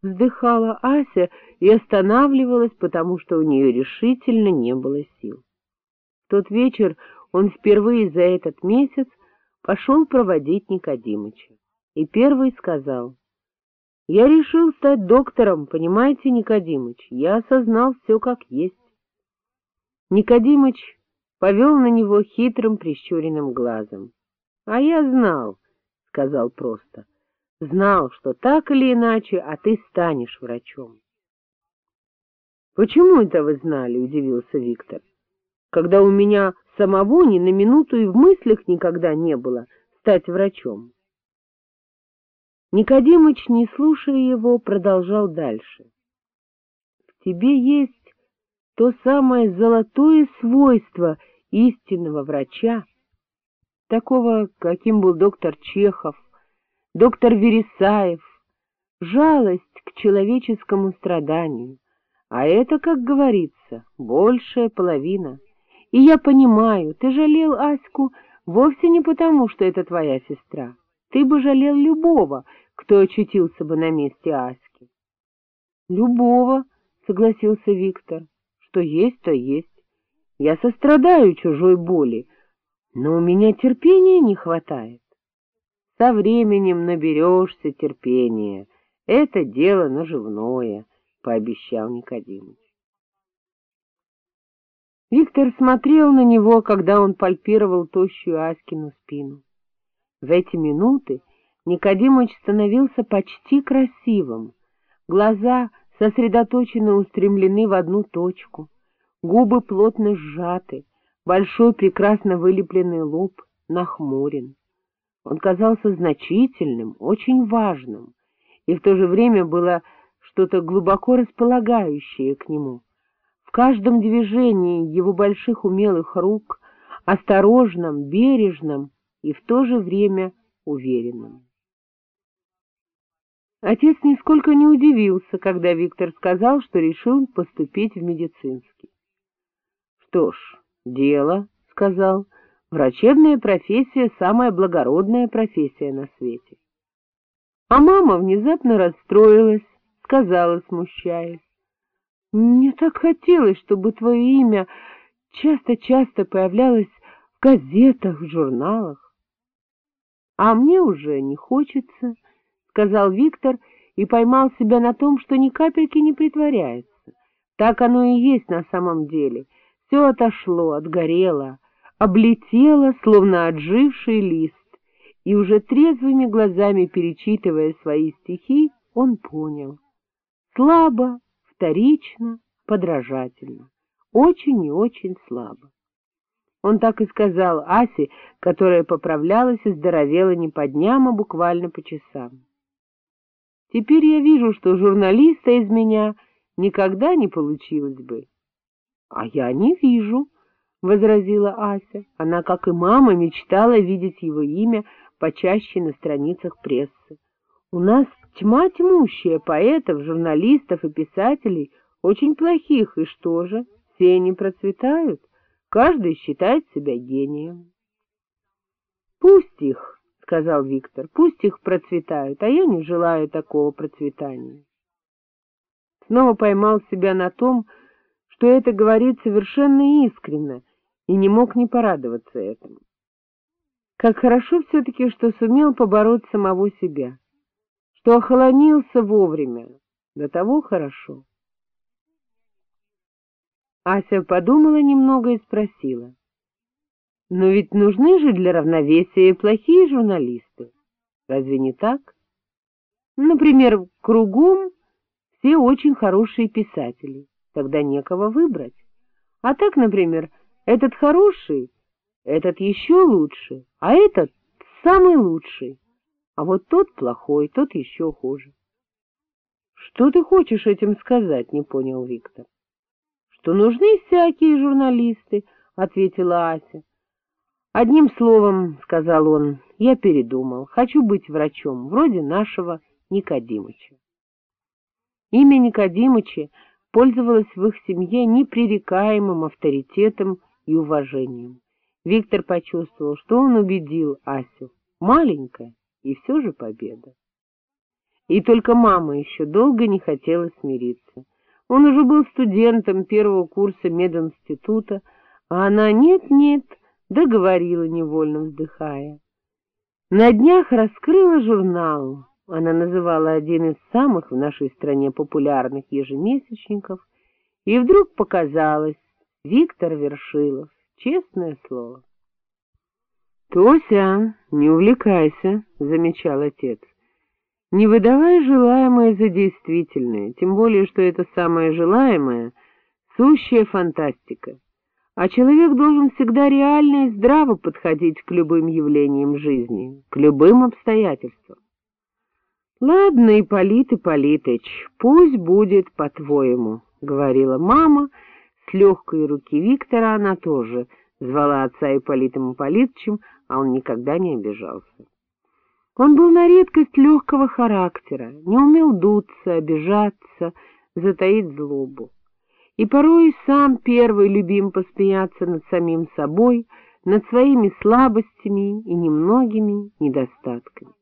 — вздыхала Ася и останавливалась, потому что у нее решительно не было сил. В тот вечер он впервые за этот месяц пошел проводить Никодимыча. И первый сказал, — Я решил стать доктором, понимаете, Никодимыч, я осознал все как есть. Никодимыч повел на него хитрым прищуренным глазом. — А я знал, — сказал просто, — знал, что так или иначе, а ты станешь врачом. — Почему это вы знали? — удивился Виктор. — Когда у меня самого ни на минуту и в мыслях никогда не было стать врачом. Никодимыч, не слушая его, продолжал дальше. — В тебе есть то самое золотое свойство истинного врача, такого, каким был доктор Чехов, доктор Вересаев, жалость к человеческому страданию, а это, как говорится, большая половина. И я понимаю, ты жалел Аську вовсе не потому, что это твоя сестра. Ты бы жалел любого, кто очутился бы на месте Аськи. — Любого, — согласился Виктор. — Что есть, то есть. Я сострадаю чужой боли, но у меня терпения не хватает. Со временем наберешься терпения. Это дело наживное, — пообещал Никодимыч. Виктор смотрел на него, когда он пальпировал тощую Аськину спину. В эти минуты Никодимыч становился почти красивым. Глаза сосредоточенно устремлены в одну точку, губы плотно сжаты, большой прекрасно вылепленный лоб нахмурен. Он казался значительным, очень важным, и в то же время было что-то глубоко располагающее к нему. В каждом движении его больших умелых рук, осторожном, бережном и в то же время уверенном. Отец нисколько не удивился, когда Виктор сказал, что решил поступить в медицинский. — Что ж, дело, — сказал, — врачебная профессия — самая благородная профессия на свете. А мама внезапно расстроилась, сказала, смущаясь. — Мне так хотелось, чтобы твое имя часто-часто появлялось в газетах, в журналах. — А мне уже не хочется, —— сказал Виктор и поймал себя на том, что ни капельки не притворяется. Так оно и есть на самом деле. Все отошло, отгорело, облетело, словно отживший лист, и уже трезвыми глазами перечитывая свои стихи, он понял. Слабо, вторично, подражательно. Очень и очень слабо. Он так и сказал Асе, которая поправлялась и здоровела не по дням, а буквально по часам. Теперь я вижу, что журналиста из меня никогда не получилось бы. — А я не вижу, — возразила Ася. Она, как и мама, мечтала видеть его имя почаще на страницах прессы. У нас тьма тьмущая поэтов, журналистов и писателей, очень плохих, и что же, все они процветают, каждый считает себя гением. Пусть их, сказал Виктор. — Пусть их процветают, а я не желаю такого процветания. Снова поймал себя на том, что это говорит совершенно искренно, и не мог не порадоваться этому. Как хорошо все-таки, что сумел побороть самого себя, что охолонился вовремя, до того хорошо. Ася подумала немного и спросила. Но ведь нужны же для равновесия плохие журналисты. Разве не так? Например, кругом все очень хорошие писатели, тогда некого выбрать. А так, например, этот хороший, этот еще лучше, а этот самый лучший, а вот тот плохой, тот еще хуже. — Что ты хочешь этим сказать? — не понял Виктор. — Что нужны всякие журналисты, — ответила Ася. — Одним словом, — сказал он, — я передумал, хочу быть врачом, вроде нашего Никодимыча. Имя Никодимыча пользовалось в их семье непререкаемым авторитетом и уважением. Виктор почувствовал, что он убедил Асю. Маленькая и все же победа. И только мама еще долго не хотела смириться. Он уже был студентом первого курса мединститута, а она нет-нет, договорила, невольно вздыхая. На днях раскрыла журнал, она называла один из самых в нашей стране популярных ежемесячников, и вдруг показалось Виктор Вершилов, честное слово. — Тося, не увлекайся, — замечал отец. — Не выдавай желаемое за действительное, тем более, что это самое желаемое — сущая фантастика. А человек должен всегда реально и здраво подходить к любым явлениям жизни, к любым обстоятельствам. — Ладно, Ипполит Ипполитыч, пусть будет по-твоему, — говорила мама. С легкой руки Виктора она тоже звала отца Ипполитом Ипполитычем, а он никогда не обижался. Он был на редкость легкого характера, не умел дуться, обижаться, затаить злобу. И порой сам первый любим посмеяться над самим собой, над своими слабостями и немногими недостатками.